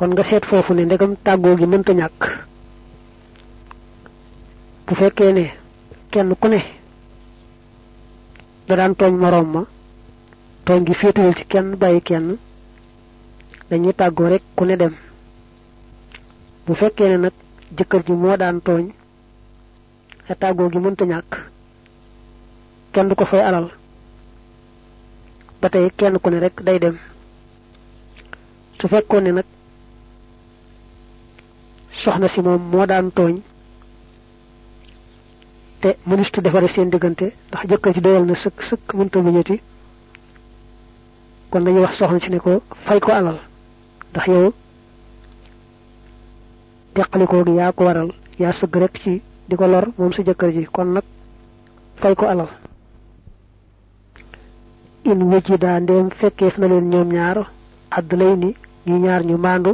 kon nga seet foofu ne ndegam tàggoo gi mënta ñàkk. Bu fekkee ne kenn ku ne da daan tooñ moroom ma tooñ gi féetewul ci kenn bàyyi kenn dañuy tàggoo rek ku ne dem. Bu fekkee ne nag jëkkër ji moo daan tooñ te tàggoo gi mënta ñàkk kenn du ko fay alal. Ba tey kenn ku ne rek day dem. Su fekkoon ne soxna si moom moo daan tooñ. te mënistu defare seen diggante ndax jëkkër ci doyal na sëkk sëkk mënta muñati. kon dañuy wax soxna si ne ko fay ko alal ndax yow teqalikoo gi yaa ko waral yaa sëgg rek ci di ko lor moom sa jëkkër ji kon nag fay ko alal. In wëjji daa ndéem fekkeef na leen ñoom ñaar àdd ni ñu ñaar ñu maandu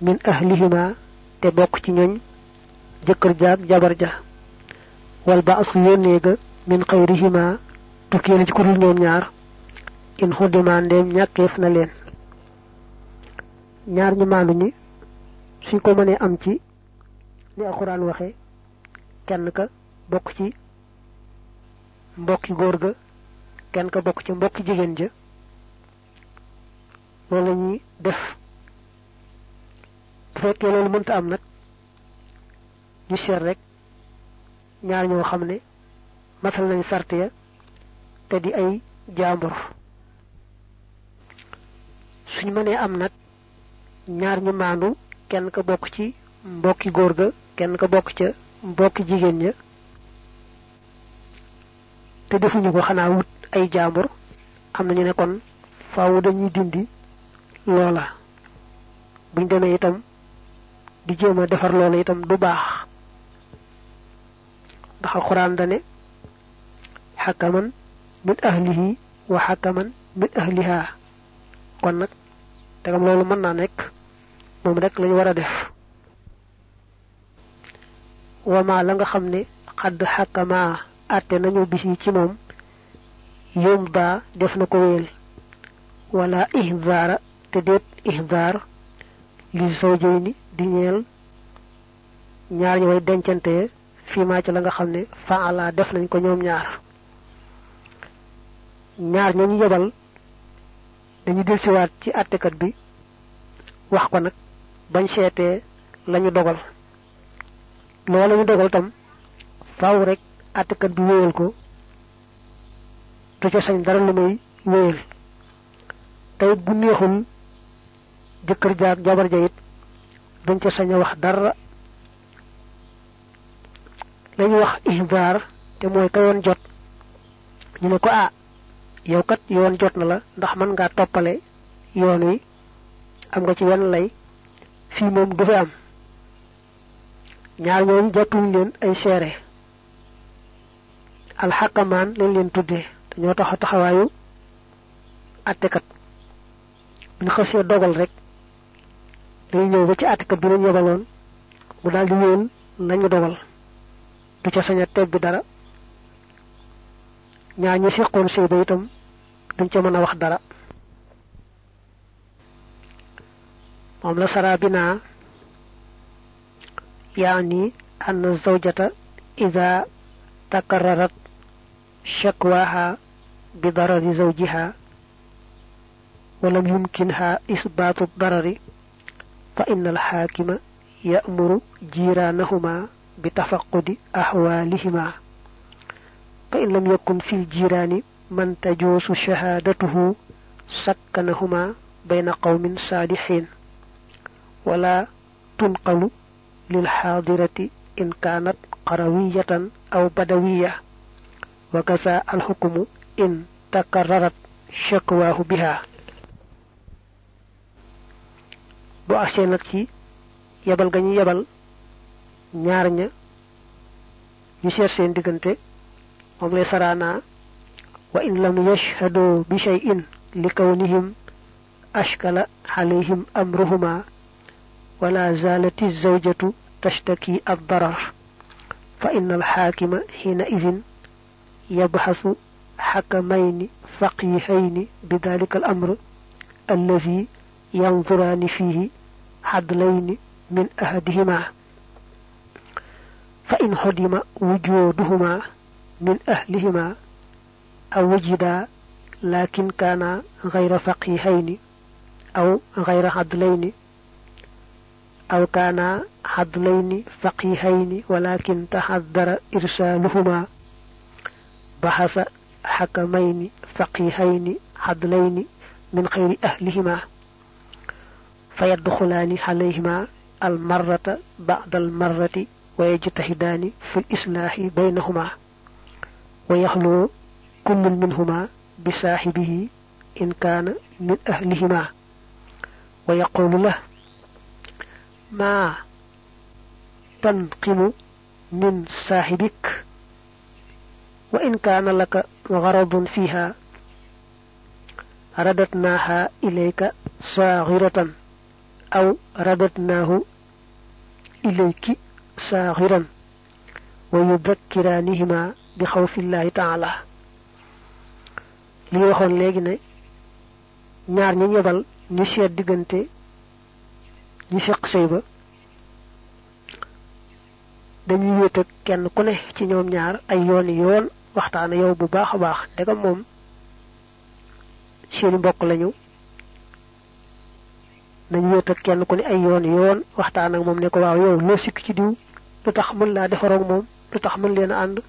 min ahlihima te bokk ci ñooñ jëkkër jaag jabar ja. Wal ba asu yónnee ga min xayrihima tukkee na ci kudul ñoom ñaar. In xuddima ndéem ñàkkeef na leen. Ñaar ñu maandu ñi suñ ko mënee am ci ni alxuraan waxe kenn ka bokk ci mbokki góor ga kenn ka bokk ci mbokki jigéen ja. Loolu la def bu fekkee loolu mënta am nag ñu seet rek ñaar ñoo xam ne matal nañ sart ya te di ay jaambur. Suñ mënee am nag ñaar ñu maandu kenn ka bokk ci mbokki góor ga kenn ka bokk ca mbokki jigéen ña te defuñu ko xanaa wut ay jaambur. Am nañu ne kon faawu dañuy dindi loola. Buñ demee itam di jema defar lolé itam du bax ndax alquran dane hakaman min ahlihi wa hakaman min ahliha kon nak tagam lolou man na nek mom rek lañu wara def wa ma la nga xamne qad hakama até nañu bisi ci mom yumba def na ko wéel wala ihzara te det ihzar li zawjayni di ñeel ñaar ñu way dencante fii ci la nga xam ne faala def nañ ko ñoom ñaar. ñaar ñooñu yebal dañu delsiwaat ci àttekat bi wax ko nag bañ seetee lañu dogal. loola ñu dogal tam faaw rek àttekat bi wéyal ko du ca sañ dara lu may wéyal. tey bu neexul jëkkër jaag jabar ja it duñ ca sañ a wax dara lañu wax ihdaar te mooy ka yoon jot. Ñu ne ko ah yow kat yoon jot na la ndax mën ngaa toppale yoon wi am nga ci wenn lay fii moom du fi am. Ñaar ñooñu jàppuñ leen ay seere. Alxakamaan lañ leen tuddee dañoo taxa taxawaayu attekat. Bu ñu xasee dogal rek dañuy ñëw ba ci attekat bi lañ yebaloon mu daal di wéyal lañu dogal du ca sañ a teb bi dara ñaar ñi seqoon sëy ba itam duñ ca mën a wax dara moom la sara bi naa yaani ann zawjata ida takarrarat shakwaha bi darari zawjiha ولم يمكنها إثبات الضرر فإن الحاكم يأمر جيرانهما بتفقد أحوالهما. فإن لم يكن في الجيران من تجوز شهادته سكنهما بين قوم صالحين. ولا تنقل للحاضرة إن كانت قروية أو بدوية. وكذا الحكم إن تكررت شكواه بها. Bu agsee nag ci yebal ga ñu yebal ñaar ña ñu seet seen diggante moom lay saraana wa in lam yashhadu bi shay'in li kawnihim ashkala alayhim amruhuma zawjatu tashtaki ad-darar fa inna al-hakima hina idhin yabhasu حكمين فقيهين بذلك الأمر الذي ينظران فيه حدلين من أحدهما فإن حدم وجودهما من أهلهما أو وجدا لكن كان غير فقيهين أو غير عدلين أو كان عدلين فقيهين ولكن تحذر إرسالهما. بحث حكمين فقيهين عدلين من غير أهلهما. فيدخلان عليهما المرة بعد المرة ويجتهدان في الإصلاح بينهما ويخلو كل منهما بصاحبه إن كان من أهلهما. ويقول له ما تنقم من صاحبك؟ وإن كان لك غرض فيها رددناها إليك صاغرة. أو رددناه إليك صاغرا ويذكرانهما بخوف الله تعالى li waxoon léegi ne ñaar ñi ñebal ñu seet diggante ñi seq sëy ba dañuy wéet ak kenn ku ne ci ñoom ñaar ay yooni yoon waxtaan yow bu baax a baax ndegam moom seeni mbokk lañu nañu wéet ak kenn ku ne ay yoon yoon waxtaan ak moom ne ko waaw yow loo sikk ci diw? Lu tax mën laa defaroog moom? Lu tax mën leen ànd?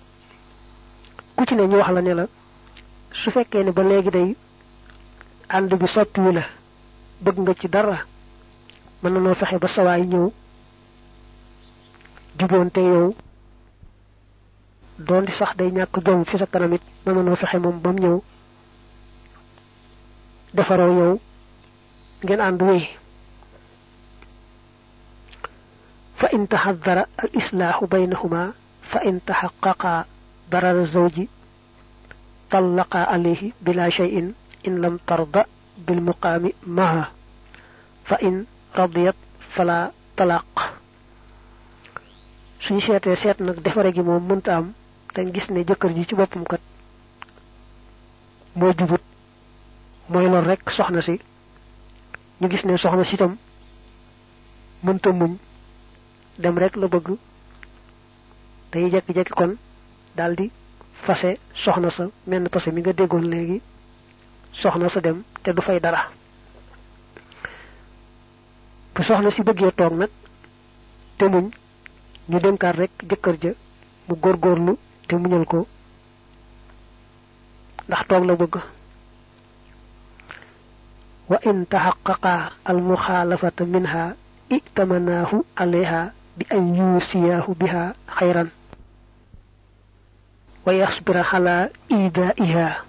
Ku ci ne ñu wax la ne la su fekkee ne ba léegi day ànd bi soppiwu la bëgg nga ci dara mën na noo fexe ba sawaay ñëw juboonte yow. Doon di sax day ñàkk jom fi sa kanam it mën na noo fexe moom ba mu ñëw defaroo yow ngeen ànd wéy al islaaxu baynahuma fa in taxaqaqa darar zawji طلقا عليه بلا شيء إن لم ترضى بالمقام معه فإن رضيت فلا طلاق suñu seetee seet nag defare gi moom mënta am dañ gis ne jëkkër ji ci boppam kat moo jubut mooy lor rek soxna si ñu gis ne soxna si itam mënta muñ dem rek la bëgg. Day jekki-jekki kon daldi fase soxna sa menn pase mi nga déggoon léegi soxna sa dem te du fay dara. Bu soxna si bëggee toog nag te muñ ñu dénkaat rek jëkkër ja mu góorgóorlu te muñal ko ndax toog la bëgg. Wa in taxaqaqa al muxaalafata minha itamanaahu alayha an yuusiyaahu biha xayran ويصبر على إيذائها.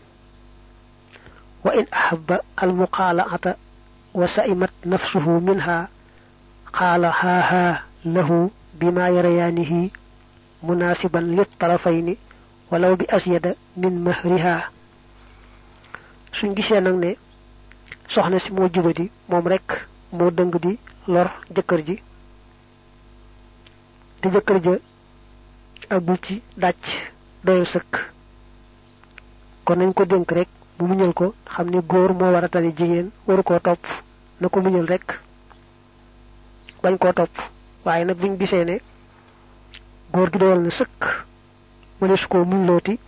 وإن أحب المقالعة وسئمت نفسه منها قال ها ها له بما يريانه مناسبا للطرفين ولو بأزيد من مهرها. suñ gisee nag ne soxna si moo jubadi moom te jëkkër ja agul ci dàcc doyal sëkk. kon nañ ko dénk rek mu muñal ko xam ne góor moo war a tane jigéen waru koo topp na ko muñal rek bañ koo topp. waaye nag buñ gisee ne góor gi doyal na sëkk mëne su ko muñ looti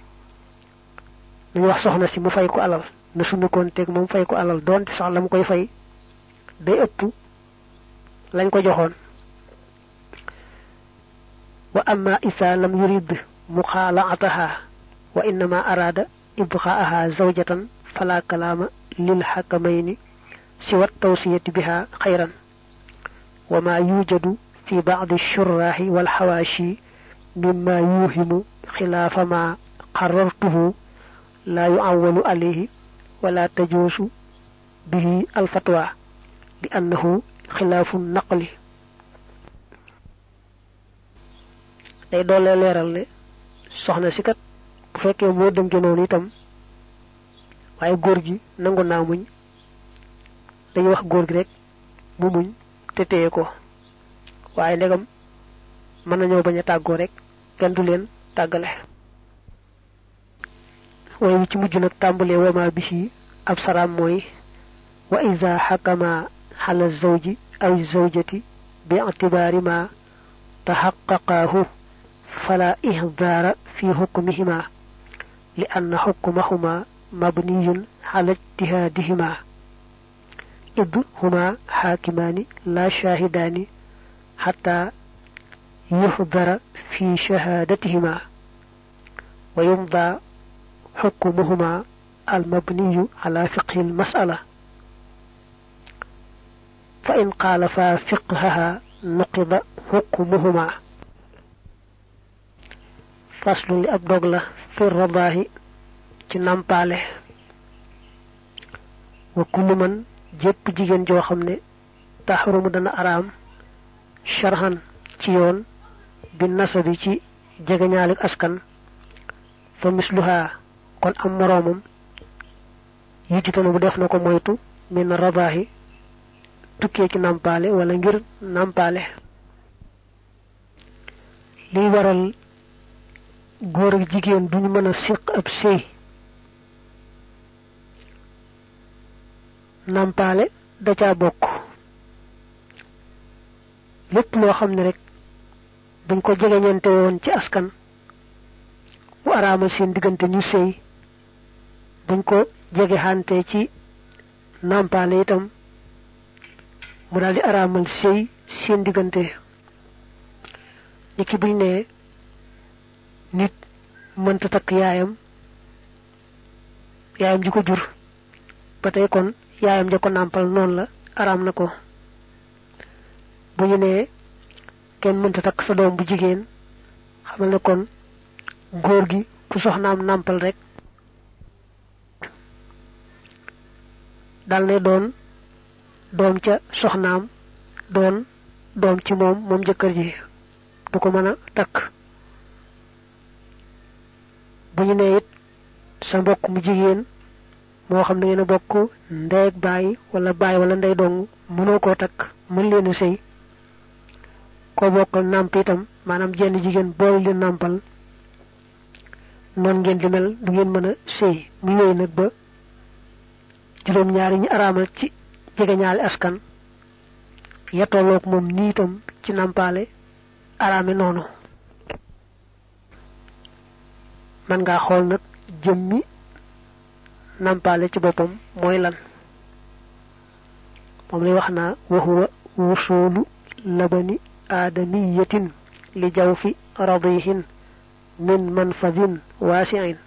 wax soxna si mu fay ko alal na sunu koon teg moom fay ko alal doonte sax la mu koy fay day ëpp lañ ko joxoon amma isa lam yurid مخالعتها وإنما أراد إبقاءها زوجة فلا كلام للحكمين سوى التوصية بها خيرا. وما يوجد في بعض الشراح والحواشي مما يوهم خلاف ما قررته لا يعول عليه ولا تجوز به الفتوى لأنه خلاف النقل. day dole leeral ne soxna si kat bu fekkee moo gorgi, noonu itam waaye góor gi nangu naa muñ mana wax góor gi rek mu muñ te téye ko waaye ndegam mën nañoo bañ a rek kenn du leen tàggale. Way ci mujj nag wama bi ab wa iza hakama hala zawji aw zawjati bi ma tahaqqaqahu فلا إهدار في حكمهما لأن حكمهما مبني على اجتهادهما. إذ هما حاكمان لا شاهدان حتى يهدر في شهادتهما ويمضى حكمهما المبني على فقه المسألة. فإن قالفا فقهها نقض حكمهما. faslun ab dog la fir rabaahi ci nampaale. Wa kullu man jépp jigéen joo xam dana sharhan ci yoon bi nasabi ci askan. Fa misluha kon am moromum yujutanu bu def na ko moytu min rabaahi tukkee ci nampaale wala ngir waral góor ak jigéen duñu mën a siq ab sëy nampale da ca bokk. Lépp loo xam ne rek buñ ko jegeñante woon ci askan mu araamal seen diggante ñu sëy ko jege ci nampale itam mu daal di araamal sëy seen diggante. Niki buñ ne nit mënta takk yaayam. Yaayam ji ko jur. Ba kon yaayam ja ko nàmpal la araam na ko. Bu ñu nee kenn mënta takk sa doom bu jigéen xamal kon góor gi ku soxnaam nàmpal rek dal ne doon doom ca soxnaam doon doom ci moom moom jëkkër ji du ko bu ñu it sa mbokk mu jigéen moo xam ne ngeen a bokk ndey ak wala baay wala ndey dong mënoo koo takk mën leen a sëy. Koo bokkal nàmp itam maanaam jenn jigéen boole leen nàmpal noon ngeen di mel du ngeen mën a mu yooyu nag ba juróom ñaari ñi araamal ci jegeñaale askan ya tolloog moom nii ci nàmpaale araame noonu man ngaa xool nag jëmmi nampale ci boppam mooy lan moom lay wax naa waxuwa wusulu labani aadamiyatin li jawfi radihin min manfadin waasi'in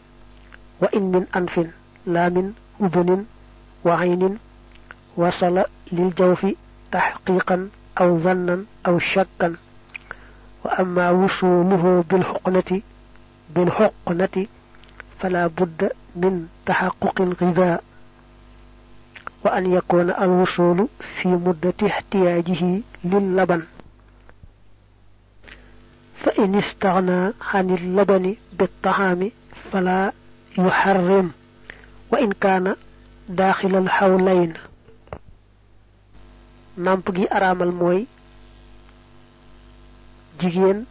wa in min anfin la min udunin wa aynin wasala lil jawfi tahqiqan aw dhannan aw shakkan wa amma wusuluhu bil huqnati فلا بد من تحقق الغذاء وأن يكون الوصول في مدة احتياجه للبن. فإن استغنى عن اللبن بالطعام فلا يحرم وإن كان داخل الحولين. نامبغي أرامل موي جيجين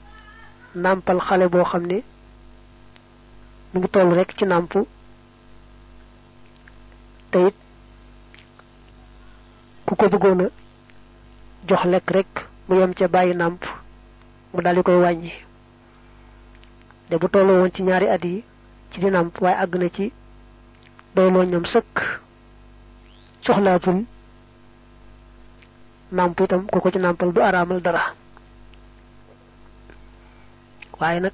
boo xam ne mi ngi toll rek ci nàmp. Te ku ko bëggoon a jox lekk rek mu yem ca bàyyi nàmp mu daal di koy wàññi. De bu tolloo woon ci ñaari at yi ci di nàmp waaye àgg na ci doyloo ñam sëkk. Soxlaatul nàmp itam ku ko ci nàmpal du araamal dara. Waaye nag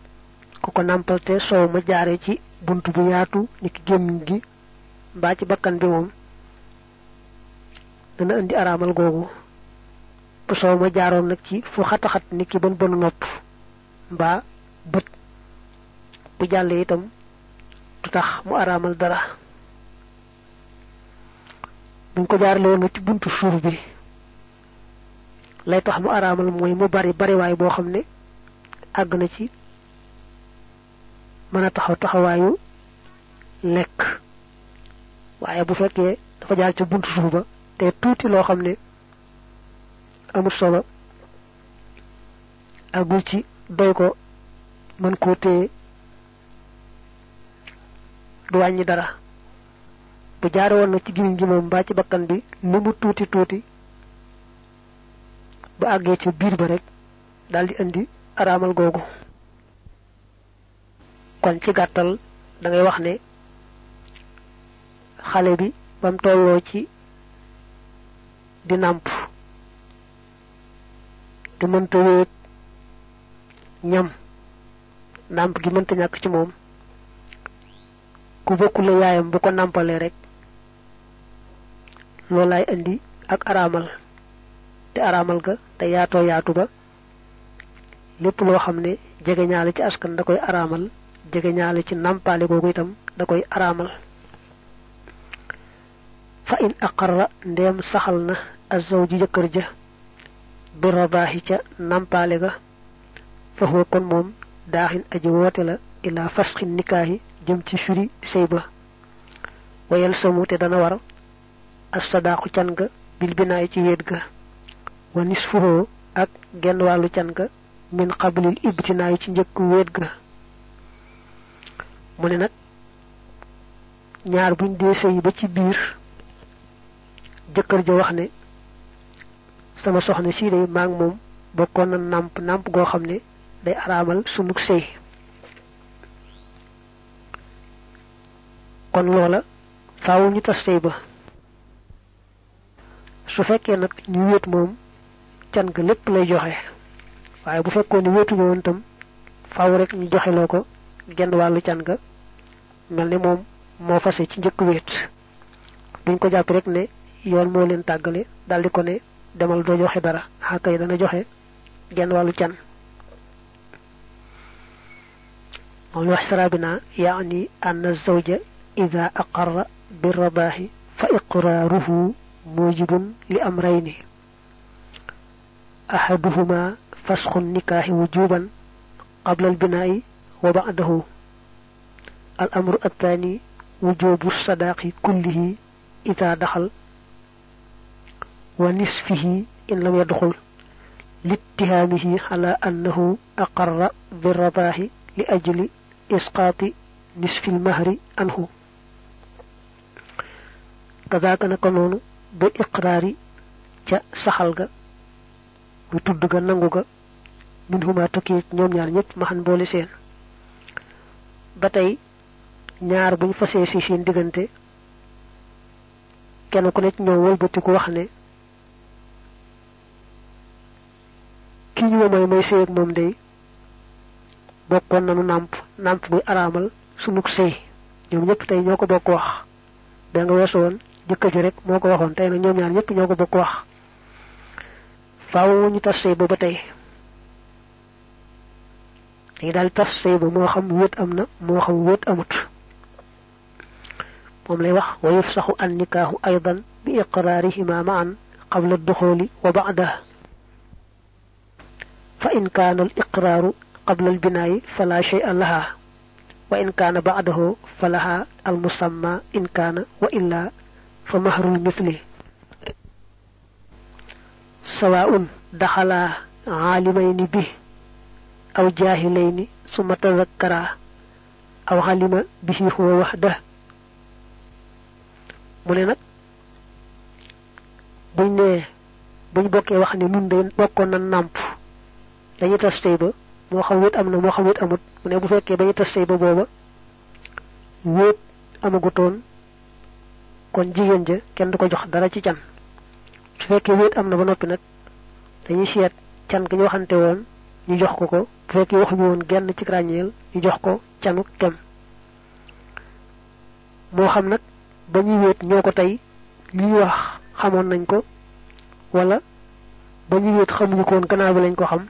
ku ko nàmpal te soow ma jaaree ci bunt bu yaatu ni ki gémmiñ gi mbaa ci bakkan bi moom dana indi araamal googu. bu soow ma jaaroon nag ci fu xataxat ni ki bon bonu nopp mbaa bët bu jàllee itam du tax mu araamal dara. buñ ko jaarale woon nag ci buntu suuf bi lay tax mu araamal mooy mu bari bariwaay boo xam ne àgg na ci mën a taxaw taxawaayu lekk waaye bu fekkee dafa jaar ca buntu suuf ba te tuuti loo xam ne amul solo agul ci doy ko mën koo téye du wàññi dara. Bu jaare woon na ci gimiñ gi moom mbaa ci bakkan bi ni mu tuuti tuuti ba àggee ci biir ba rek daldi indi araamal googu. Kon ci gàttal da ngay wax ne xale bi bam tolloo ci di nàmp te mënta wéet ñam nàmp gi mënta ñàkk ci moom ku bokkule yaayam bu ko rek indi ak araamal te araamal ga te yaatoo yaatu ba lépp loo xam ne jege ci askan da koy araamal jege ñaale ci nàmpaale googu itam da koy araamal fa in aqarra ndeem saxal na azawju jëkkër ja bi radaahi ca nàmpaale ga fa huwa kon moom daaxin aji woote la ila fasxin nikaahi jëm ci firi sëy ba wayal samu te dana war as sadaqu can ga bil binaay ci wéet ga wa nisfuhu ak genn wàllu can ga min qablil ibtinaay ci njëkk wéet ga mu ne nag ñaar buñ dee sëy ba ci biir jëkkër ja wax ne sama soxna sii day maag moom bokkoon na nàmp nàmp goo xam ne day araamal sunug sëy. Kon loola faaw ñu tas sëy ba. Su fekkee nag ñu wéet moom can ga lépp lay joxe. Waaye bu fekkoon ni wéetuñu woon tam faaw rek ñu joxe loo genn walu can ga melni mom mo fassé ci jëk wét buñ ko japp rek né yoon mo leen tagalé dal di ko né demal do joxé dara hakay dana joxé genn walu can mawlu ihsarabina ya'ni anna zawja idha aqarra birradahi fa iqraruhu mujibun li amrayni ahaduhuma fasxu nikahi wujuban qabla albinaa'i وبعده الأمر الثاني وجوب الصداق كله إذا دخل ونصفه إن لم يدخل لاتهامه على أنه أقر بالرضاه لأجل إسقاط نصف المهر عنه. كذاك نكنون بإقرار جاء saxal ga mu tudd ga nangu ga محن بولي tukkee ba tey ñaar buñ fasee si seen diggante kenn ku ne ci ñoom wëlbatiku wax ne ki ñu ma mooy may sëy ak moom day bokkoon nanu nàmp nàmp buy araamal sunug sëy. Ñoom ñëpp tey ñoo bokk wax. Da nga weesu woon jëkkër ji rek moo ko waxoon tey ñoom ñaar ñëpp bokk wax. Ñu tas sëy ba ba tey dañu daal tas ba moo xam wéet am na moo xam wéet amut moom lay wax wa yufsaxu an nikaahu aydan bi iqraarihima maan qabla duxooli wa ba'daha fa in kaana al iqraaru qabla al binaayi fala shay'a laha wa in kaana ba'dahu falaha al musamma in kaana wa illa fa mahrul mithli sawaa'un daxalaa aalimayni bi aw jaahilayni summa tadakkaraa aw xalima bihi huwa waxda mu ne nag buñ ne buñ bokkee wax ne nun de bokkoon na nàmp ba xam moo xam wéet amut mu ne bu fekkee ba ñu tas sëy ba booba wéet amagutoon kon jigéen ja kenn du ko jox dara ci can. Su fekkee na ba gi ñu ñu jox ko ko bu fekkee waxuñu woon genn ci ràññeel ñu jox ko canu kem. Moo xam nag ba ñuy wéet ñoo ko tey li ñu wax xamoon nañ ko wala ba ñuy wéet xamuñu ko woon gannaaw bi lañ ko xam.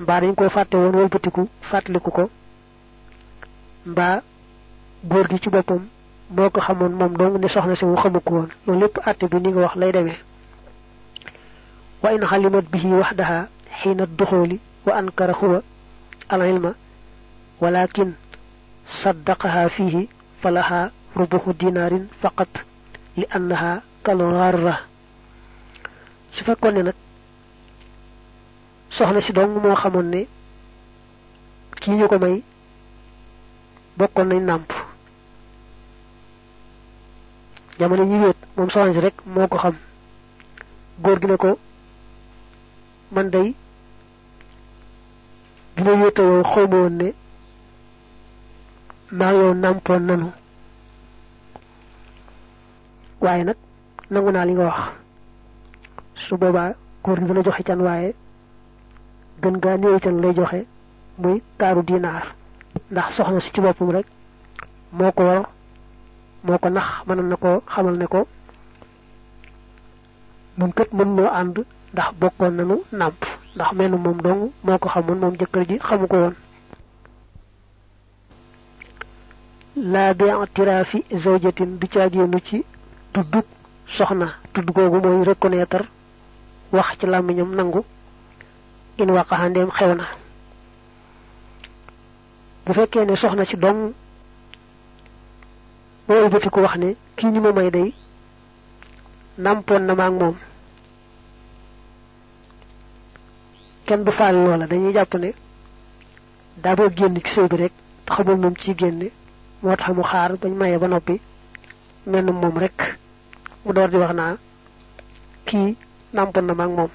Mbaa dañ ko fàtte woon wëlbatiku fàttaliku ko. Mbaa góor gi ci boppam moo ko xamoon moom dong ne soxna si mu xamu ko woon. Loolu lépp bi ni nga wax lay demee. Wa in xalimat bihi waxdaha huwa al ilma walakin saddaqaha fihi falaha rubuxu dinaarin faqat li annaha kal gharra su fekkoon ne nag soxna si dong moo xamoon ne kii ñu ko may bokkoon nañ nàmp jamono ñi wéet moom soxna si rek moo ko xam góor gi ne ko man day bi ma xawma woon ne maa yow nàmpoon nanu. Waaye nag nangu naa li nga wax. Su boobaa góor gi dana joxe can waaye gën gaa néew can lay joxe muy kaaru dinaar. Ndax soxna si ci boppam rek moo ko war moo ko nax mënoon na ko xamal ne ko nun kat mën noo ànd ndax bokkoon nanu nàmp ndax menn moom dong moo ko xamoon moom ji xamu ko woon. Laa bi i'tiraafi zawjatin du caagéenu ci tuddug soxna. Tudd googu mooy reconnaître wax ci làmmiñam nangu in waqaxandeem xew na. Bu fekkee ne soxna si dong moo ko wax ne ñu ma may day nàmpoon na moom kenn du faal loola dañuy jàpp ne daa boo génn ci sëy bi rek xamul moom ci génne moo tax mu xaar bañ maye ba noppi menn moom rek mu door di wax naa kii nàmpoon na ma ak moom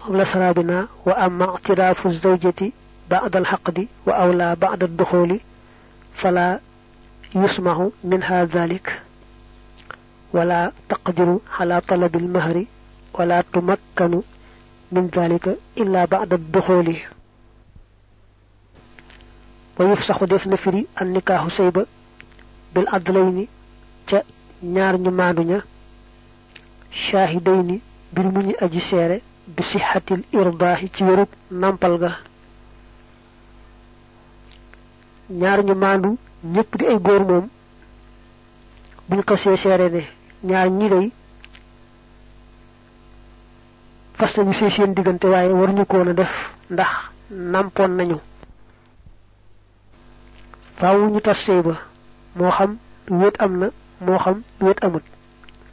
moom la saraa bi naa wa amma i'tiraafu zawjati ba'da al-haqdi wa awla ba'da ad-duxuli fala yusmahu minha dhalik wala taqdiru ala talabi ولا تمكن من ذلك إلا بعد الدخول ويفسخ دفن فري النكاح سيبا بالعدلين تا ñaar ñu maandu ña shaahidayni bir mu ñu aji seere bi sixatil irdaahi ci wérub nampal ga ñaar ñu maandu ñëpp di ay góor moom buñ ko see seere ne ñaar ñi day fas nañu sëy seen diggante waaye waruñu ko woon a def ndax nàmpoon nañu. Faaw ñu tas sëy ba moo xam wéet am na moo xam wéet amut.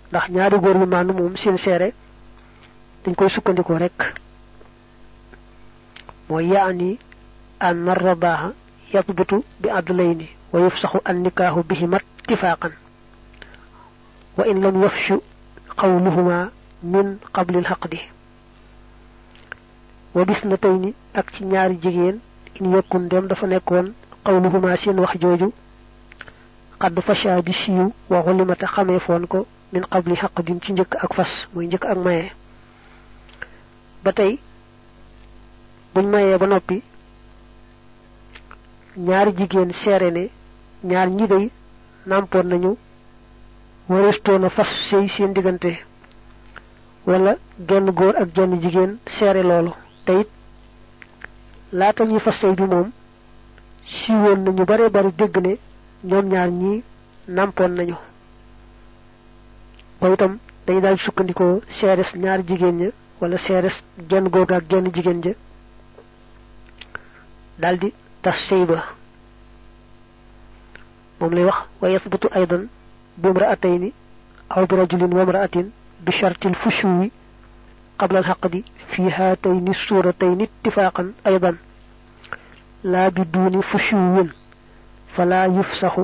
Ndax ñaari góor yu maandu moom seen seere dañ koy sukkandikoo rek mooy yaani an arradaaha yatbutu bi adlayni wa yufsaxu an nikaahu bihima ittifaaqan wa in lam yafshu qawluhuma min qabli wa bis na tey ni ak ci ñaari jigéen in yokkun dem dafa nekkoon qawluhuma seen wax jooju xadd fasha di siiw wa xulimata xamee foon ko min qabli xaqdin ci njëkk ak fas muy njëkk ak maye. Ba tey buñ mayee ba noppi ñaari jigéen seere ne ñaar ñi day nàmpoon nañu fas sëy seen diggante wala genn góor ak genn jigéen seere loolu te laata ñuy fas sëy bi moom siiwoon nañu bare bari dégg ne ñoom ñaar ñi nàmpoon nañu. Ko itam dañu daal sukkandikoo seeres ñaari jigéen ña wala seeres genn góor ak genn jigéen ja. Daldi tas sëy ba. Moom lay wax wa yasbutu aydan bi imraatayni aw bi rajulin wa imraatin bi shartil fushuwi قبل الحقد في هاتين السورتين اتفاقا أيضا. لا بدون فشو فلا يفسخ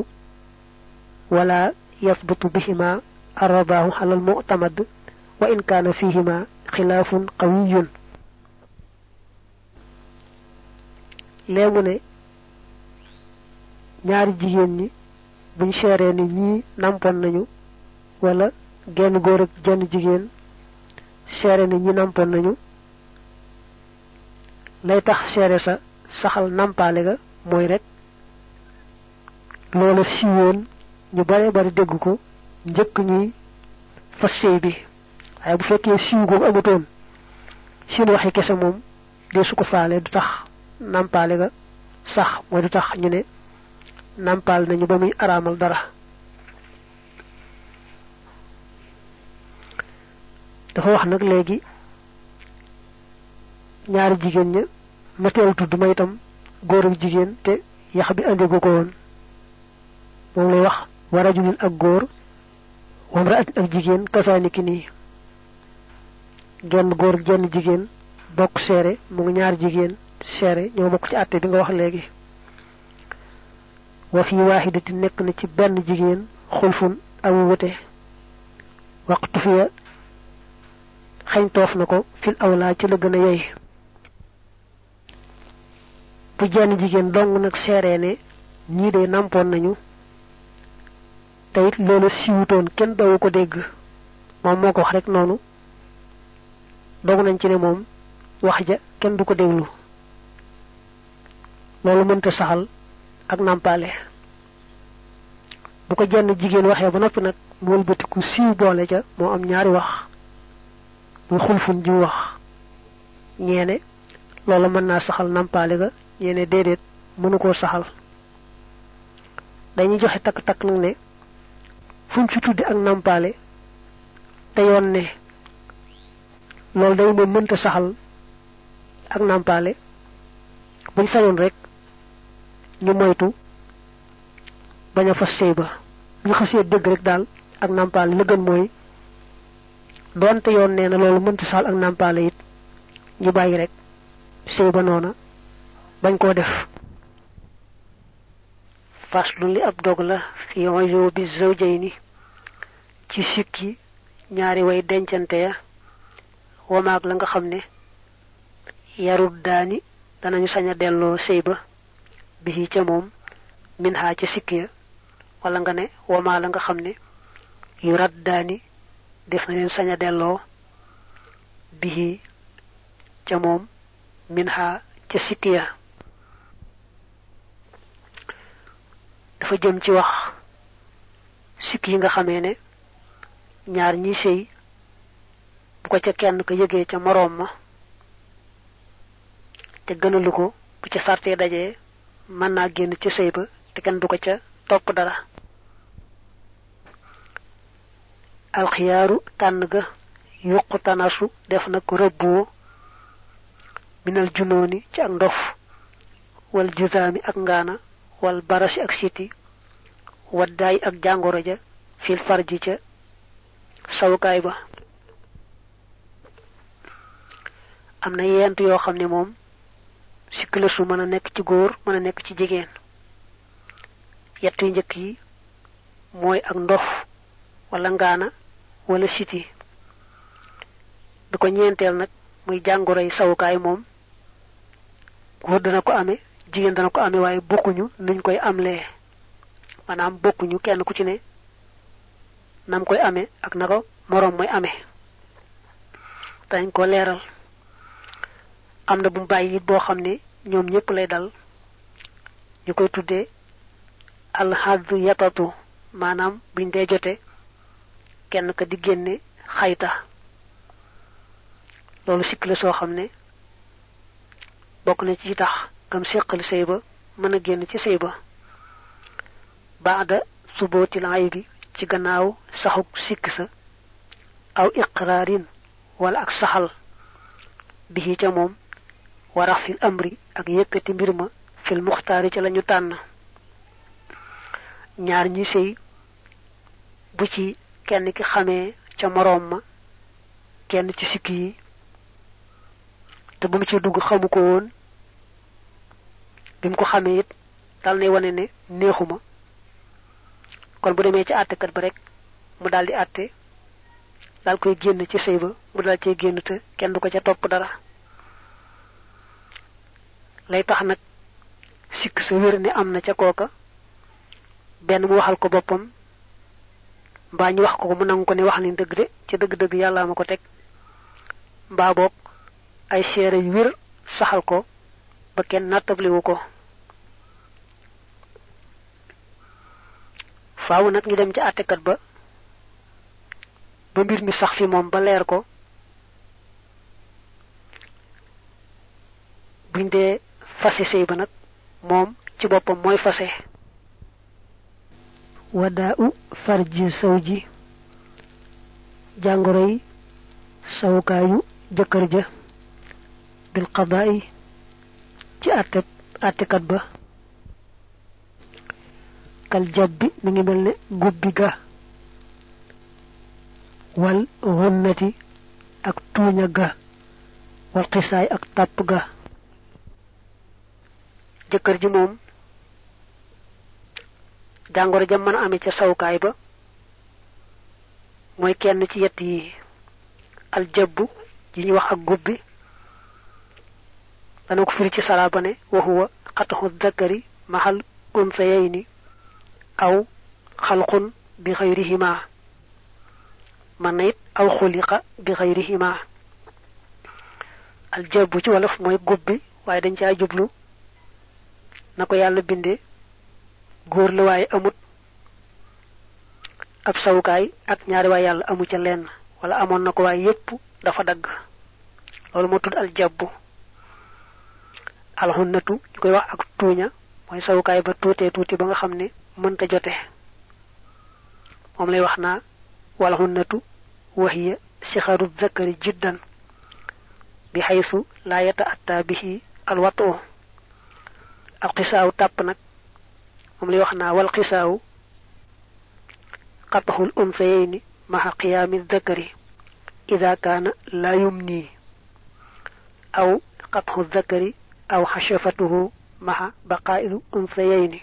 ولا يثبت بهما الرضاه على المعتمد وإن كان فيهما خلاف قوي. léemu ne ñaari jigéen ñi buñ seeree ni ñii nampoon nañu wala genn góor ak jenn seere ni ñi nàmpoon nañu. Lay tax seere sa saxal nàmpaale ga mooy rek loola siiwoon ñu bare bari dégg ko njëkk ñuy fas bi. Waaye bu fekkee siiw googu amutoon seen waxi kese moom dee su ko faale du tax nàmpaale ga sax mooy du tax ñu ne nàmpaal nañu ba muy araamal dara dafa wax nag léegi ñaari jigéen ña ma teel tudd itam góor ak jigéen te yax bi andi gu ko woon. Moom lay wax wa rajulin ak góor wamra ak jigéen kasaaniki nii. Genn góor genn jigéen bokk seere mu ñaari jigéen seere ñoo bokk ci àtte bi nga wax léegi. Wa fi waaxidati nekk na ci benn jigéen xulfun amu wute. Waxtu fiya xañ toof na ko fil awlaa ci la gën a yey. bu jenn jigéen dong nag seeree ne ñii de nàmpoon nañu te it loolu siwutoon kenn dawu ko dégg. Moom moo ko wax rek noonu dogu nañ ci ne moom wax ja kenn du ko déglu. Loolu mënta saxal ak nàmpaale bu ko jenn jigéen waxee ba noppi nag mu wëlbatiku siiw boole ca moo am ñaari wax. Muy xulfun ji wax. Ñeene loolu mën naa saxal nampale ga ñeene déedéet mënu koo saxal. Dañuy joxe takk-takk nag ne fuñ ci tuddi ak nampale te yoon ne loolu day moom mënta saxal ak nampale buñ sañoon rek ñu moytu bañ a fas sëy ba. Ñu xasee dëgg rek daal ak nampale la gën mooy doonte yoon nee na loolu mënta saxal ak nampale it ñu bàyyi rek sëy ba noona bañ koo def. Faslu li ab dog la fi yo bi zawjayni ci sikki ñaari way dencante ya wamaag la nga xam ne yarut daani danañu sañ a delloo sëy ba bi ca moom min xaa ca sikki ya wala nga ne wamaa la nga xam yu def na leen sañ a delloo bi ca moom min xaa ca sikki ya dafa jëm ci wax sikk yi nga xamee ne ñaar ñi sëy bu ko ca kenn ko yëgee ca moroom ma te gënalu bu ca sartee dajee mën naa génn ci sëy ba te kenn du ko ca topp dara alxiyaaru tànn ga yuqu tanasu def na ko rëbboo minal junooni ci ak ndof wal juzaami ak ngaana wal barasi ak siti waddaay ak jàngoro ja fil farji ca sawukaay ba. Am na yent yoo xam ne moom sikk su mën a nekk ci góor mën a nekk ci jigéen. Njëkk yi mooy ak ndof wala ngaana wala siti. Bi ko ñeenteel nag muy jàngoro yi sawukaay moom góor dana ko amee jigéen dana ko amee waaye bokkuñu nuñ koy amlee. Maanaam bokkuñu kenn ku ci ne nam koy amee ak na ko moroom mooy amee. Dañ ko leeral. Am bu mu bàyyi it boo xam lay dal. Ñu koy tuddee alxadd yatatu maanaam buñ dee jote kenn ka di génne xayta. Loolu sikk la soo xam ne bokk na ci tax kam séqal sëy ba mën a génn ci ba. Baada subootil ay bi ci gannaaw saxuk sikk sa aw iqraarin wala ak saxal. Bi ca moom warax fil amri ak yëkkati mbir ma fil muxtaari ca lañu tànn. Ñaar ñi bu ci kenn ki xamee ca moroom ma kenn ci sikk yi te bu mu ci dugg xamu ko woon bi ko xamee it dal nay wane ne neexuma kon bu demee ci àttekat ba rek mu daal di àtte daal koy génn ci sëy ba mu daal cee génn te kenn du ko ca topp dara. Lay tax nag sikk sa wér ne am na ca kooka benn mu waxal ko boppam mbaa ñu wax ko mu nangu ko ne wax ni dëgg de ci dëgg-dëgg yàlla ma ko teg. Mbaa boog ay seere yu wér saxal ko ba kenn nattabliwu ko. Faaw nag ñu dem ci àttekat ba ba mbir mi sax fi moom ba leer ko. Buñ dee sëy ba nag moom ci boppam mooy fase wadaa u farji saw ji jàngoro yi sawukaayu jëkkër ja bil qadaa yi ci àttekat ba kal jabbi mi ngi mel ne gubbi ga wal xunnati ak tuuña ga wal xisaay ak tàpp ga jëkkër ji jàngoro ja mën a amee ca sawukaay ba mooy kenn ci yett yi al jabbu yi ñu wax ak gubbi dana ko firi ci salaaba ne wa huwa qatxu dakari mahal unsayayni aw xalqun bi xayrihima man it aw xuliqa bi xayrihima al jabbu ci wolof mooy gubbi waaye dañ jublu na ko yàlla góor la waaye amut. Ab sawukaay ak ñaari waay yàlla amu ca lenn wala amoon na ko waaye yépp dafa dagg. Loolu moo tudd al jabbu alxunnatu ñu koy wax ak tuuña mooy sawukaay ba tuutee tuuti ba nga xam ne mënta jote. Moom lay wax naa walxunnatu wahiya sixaru zakari jiddan bi xaysu laa yata atta bihi alwatu. Tàpp nag مم لي وخنا والقصاء قطع الأنثيين مع قيام الذكر إذا كان لا يمني أو قطع الذكر أو حشفته مع بقاء الأنثيين.